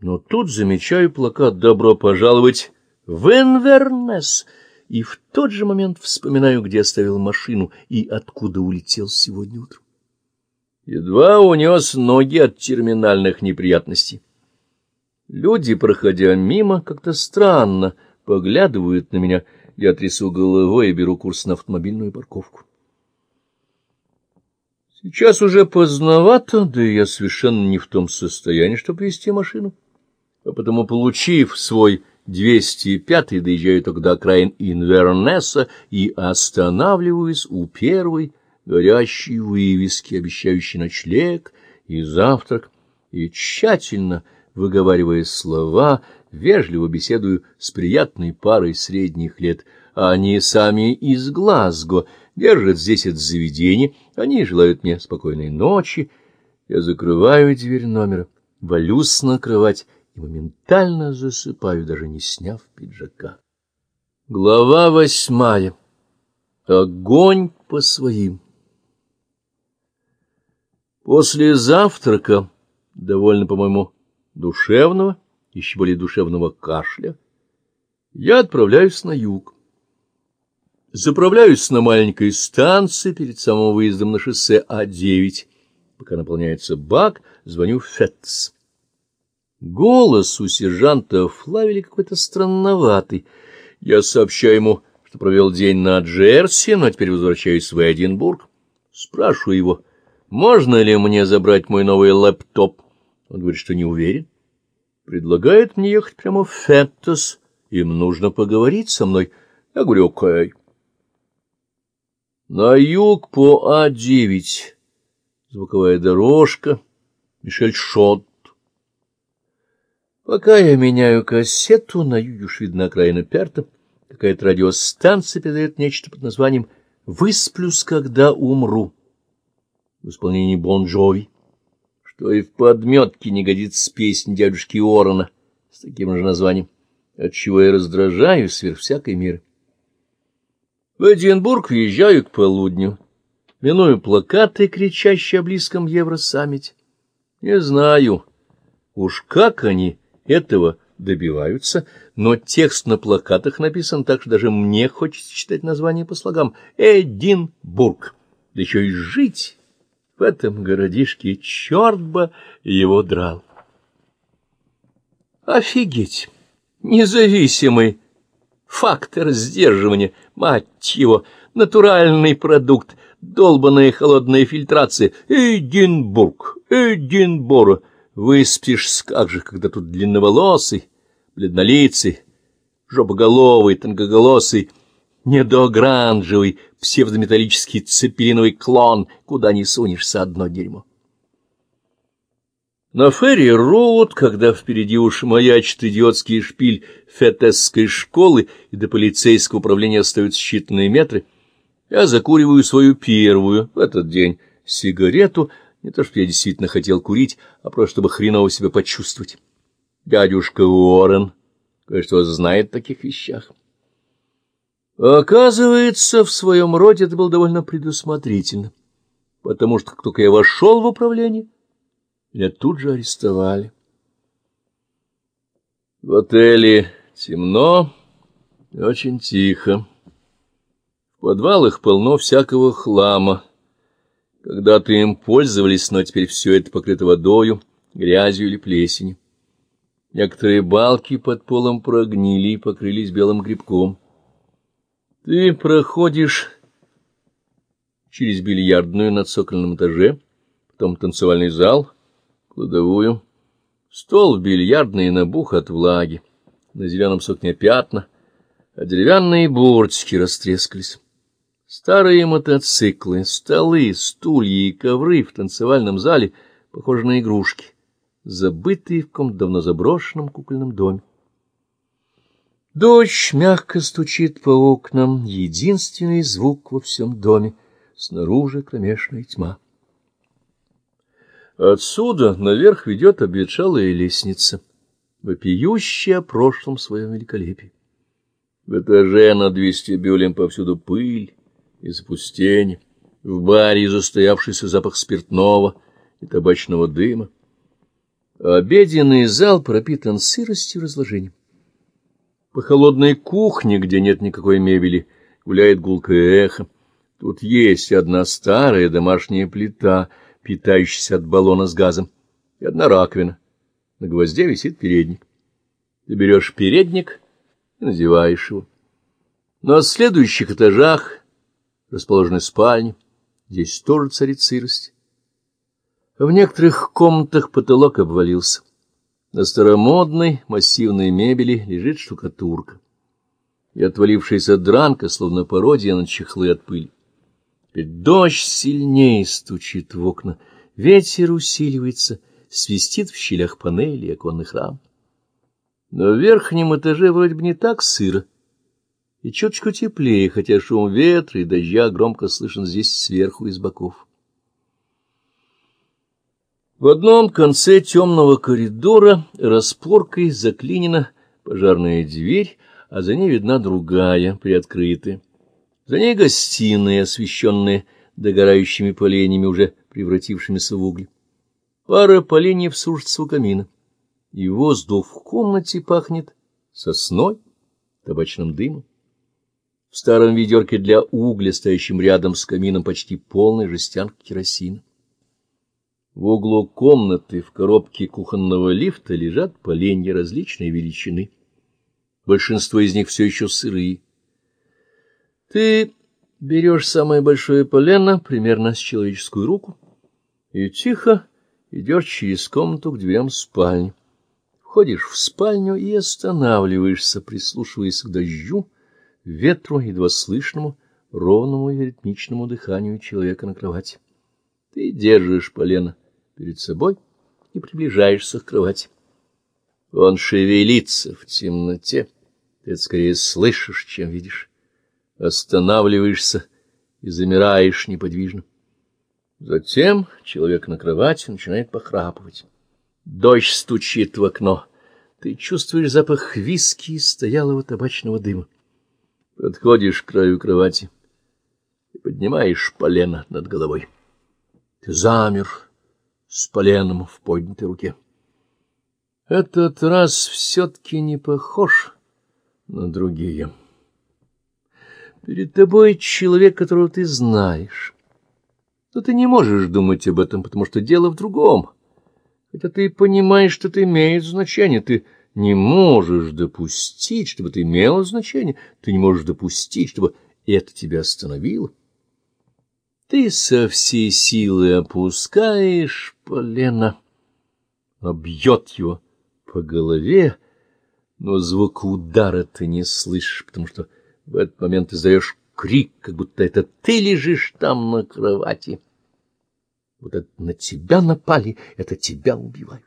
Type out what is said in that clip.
Но тут замечаю плакат «Добро пожаловать в Инвернес!» и в тот же момент вспоминаю, где оставил машину и откуда улетел сегодня утром. Едва унес ноги от терминальных неприятностей. Люди, проходя мимо, как-то странно поглядывают на меня. Я трясу головой и беру курс на автомобильную парковку. Сейчас уже поздновато, да и я совершенно не в том состоянии, чтобы вести машину. Потому, получив свой 205-й, доезжаю только до окраин Инвернеса и останавливаюсь у первой горящей вывески, обещающей ночлег и завтрак, и тщательно выговаривая слова, вежливо беседую с приятной парой средних лет. Они сами из Глазго, держат здесь это заведение, они желают мне спокойной ночи. Я закрываю дверь номера, валюсь на кровать и моментально засыпаю, даже не сняв пиджака. Глава восьмая. Огонь по своим. После завтрака, довольно, по-моему, душевного, еще более душевного кашля, я отправляюсь на юг. Заправляюсь на маленькой станции перед самым выездом на шоссе А9. Пока наполняется бак, звоню в ФЭТС. Голос у сержанта Флавили какой-то странноватый. Я сообщаю ему, что провел день на Джерси, но теперь возвращаюсь в Эдинбург. Спрашиваю его, можно ли мне забрать мой новый лэптоп. Он говорит, что не уверен. Предлагает мне ехать прямо в Феттес. Им нужно поговорить со мной. Я говорю, окей. На юг по А9. Звуковая дорожка. Мишель Шот. Пока я меняю кассету, на уж видна окраина Перта. Какая-то радиостанция передает нечто под названием «Высплюсь, когда умру» в исполнении Бон-Джови, что и в подметки не годится песнь дядюшки Орона с таким же названием, отчего я раздражаюсь сверх всякой меры. В Эдинбург въезжаю к полудню, миную плакаты, кричащие о близком Евросаммите. Не знаю, уж как они этого добиваются, но текст на плакатах написан так, что даже мне хочется читать название по слогам «Эдинбург». Да еще и жить в этом городишке черт бы его драл. Офигеть! Независимый фактор сдерживания, мать его, натуральный продукт, долбаная холодная фильтрация. Эдинбург, Эдинбург. Выспишься как же, когда тут длинноволосый, бледнолицый, жопоголовый, тонкоголосый, недогранжевый, псевдометаллический цепелиновый клон, куда не сунешься одно дерьмо. На ферри Роуд, когда впереди уж маячит идиотский шпиль фетесской школы и до полицейского управления остаются считанные метры, я закуриваю свою первую в этот день сигарету, не то что я действительно хотел курить, а просто чтобы хреново себя почувствовать. Дядюшка Уоррен, кое-что знает о таких вещах. Оказывается, в своем роде это было довольно предусмотрительно, потому что как только я вошел в управление, меня тут же арестовали. В отеле темно и очень тихо. В подвалах полно всякого хлама. Когда-то им пользовались, но теперь все это покрыто водою, грязью или плесенью. Некоторые балки под полом прогнили и покрылись белым грибком. Ты проходишь через бильярдную на цокольном этаже, потом танцевальный зал, кладовую, стол в бильярдной набух от влаги, на зеленом сукне пятна, а деревянные бортики растрескались. Старые мотоциклы, столы, стулья и ковры в танцевальном зале похожи на игрушки, забытые в каком-то давно заброшенном кукольном доме. Дождь мягко стучит по окнам, единственный звук во всем доме, снаружи кромешная тьма. Отсюда наверх ведет обветшалая лестница, вопиющая о прошлом своем великолепии. В этаже над вестибюлем повсюду пыль и запустение, в баре застоявшийся запах спиртного и табачного дыма. Обеденный зал пропитан сыростью и разложением. По холодной кухне, где нет никакой мебели, гуляет гулкое эхо. Тут есть одна старая домашняя плита, питающаяся от баллона с газом, и одна раковина. На гвозде висит передник. Ты берешь передник и надеваешь его. На следующих этажах расположены спальни. Здесь тоже царит сырость. В некоторых комнатах потолок обвалился. На старомодной массивной мебели лежит штукатурка. И отвалившаяся дранка, словно пародия на чехлы от пыли. Ведь дождь сильнее стучит в окна, ветер усиливается, свистит в щелях панелей и оконных рам. В верхнем этаже вроде бы не так сыро, и чуточку теплее, хотя шум ветра и дождя громко слышен здесь сверху и с боков. В одном конце темного коридора распоркой заклинена пожарная дверь, а за ней видна другая, приоткрытая. За ней гостиная, освещенная догорающими поленьями, уже превратившимися в угли. Пара поленьев сушится у камина, и воздух в комнате пахнет сосной, табачным дымом. В старом ведерке для угля, стоящем рядом с камином, почти полная жестянка керосина. В углу комнаты в коробке кухонного лифта лежат поленья различной величины. Большинство из них все еще сырые. Ты берешь самое большое полено, примерно с человеческую руку, и тихо идешь через комнату к дверям спальни. Входишь в спальню и останавливаешься, прислушиваясь к дождю, ветру, едва слышному, ровному и ритмичному дыханию человека на кровати. Ты держишь полено перед собой и приближаешься к кровати. Он шевелится в темноте, ты скорее слышишь, чем видишь. Останавливаешься и замираешь неподвижно. Затем человек на кровати начинает похрапывать. Дождь стучит в окно. Ты чувствуешь запах виски и стоялого табачного дыма. Подходишь к краю кровати и поднимаешь полено над головой. Ты замер с поленом в поднятой руке. Этот раз все-таки не похож на другие. Перед тобой человек, которого ты знаешь. Но ты не можешь думать об этом, потому что дело в другом. Хотя ты понимаешь, что это имеет значение, ты не можешь допустить, чтобы это имело значение, ты не можешь допустить, чтобы это тебя остановило. Ты со всей силы опускаешь полено, бьет его по голове, но звук удара ты не слышишь, потому что в этот момент издаешь крик, как будто это ты лежишь там на кровати. Вот это на тебя напали, это тебя убивают.